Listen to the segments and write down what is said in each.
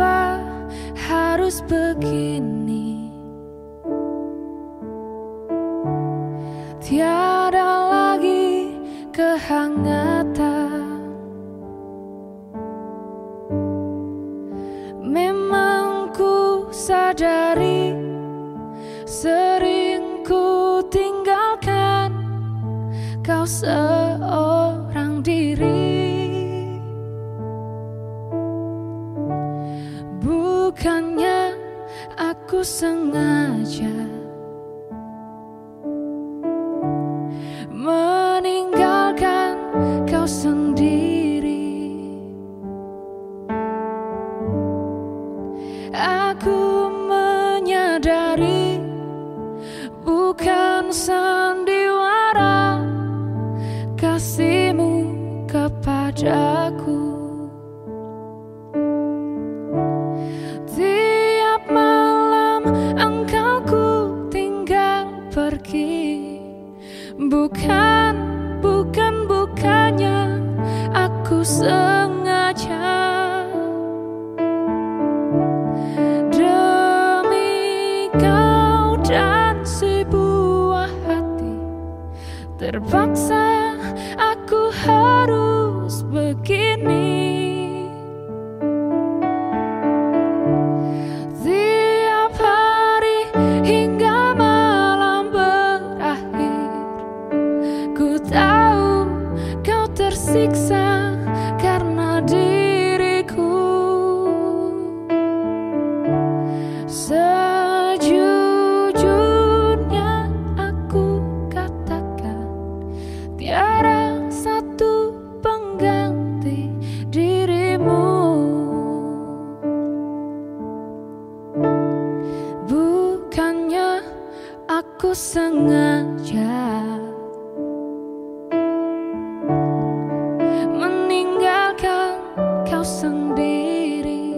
Mengapa harus begini? Tiada lagi kehangatan. Memang ku sadari Sering ku tinggalkan Kau seorang diri Bukannya aku sengaja Meninggalkan kau sendiri. Aku menyadari Bukan sandiwara Terpaksa aku harus begini. Tiap hari hingga malam berakhir Ku tahu kau tersiksa aku sengaja Meninggalkan kau sendiri.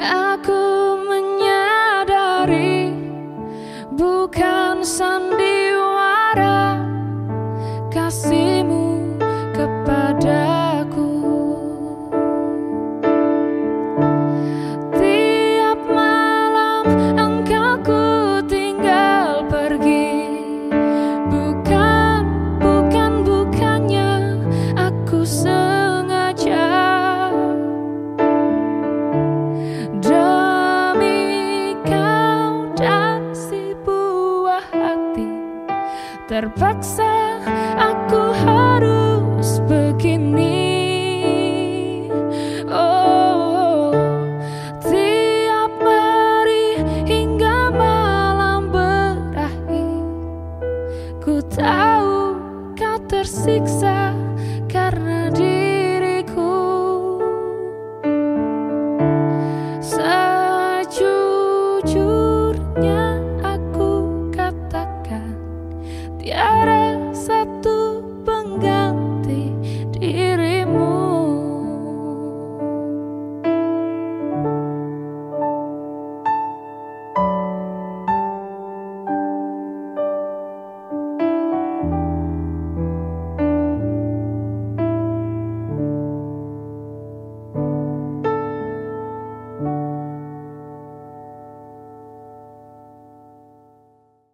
Aku menyadari Bukan sandiwara Kasihmu Terpaksa aku harus begini. Oh, tiap hari hingga malam berakhir Ku tahu kau tersiksa